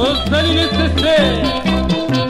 Rosaline Cessé.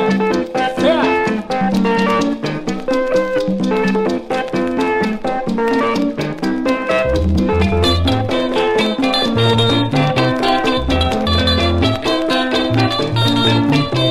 Thank you.